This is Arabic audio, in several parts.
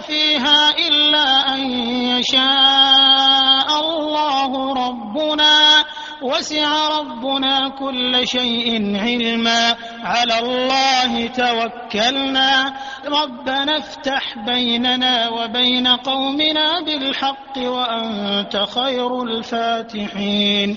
فيها إلا أن يشاء الله ربنا. وسع ربنا كل شيء علما. على الله توكلنا. ربنا افتح بيننا وبين قومنا بالحق وأنت خير الفاتحين.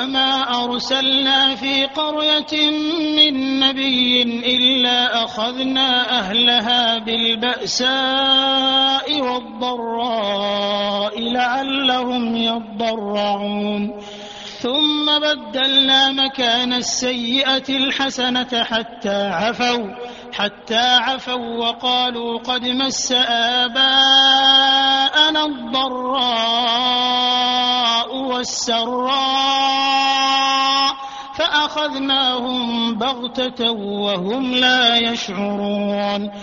وما أرسلنا في قرية من نبي إلا أخذنا أهلها بالبأساء والضراء لعلهم يضرعون ثم بدلنا مكان السيئة الحسنة حتى عفوا حتى عفوا وقالوا قد مس آباءنا والسراء فأخذناهم بغتة وهم لا يشعرون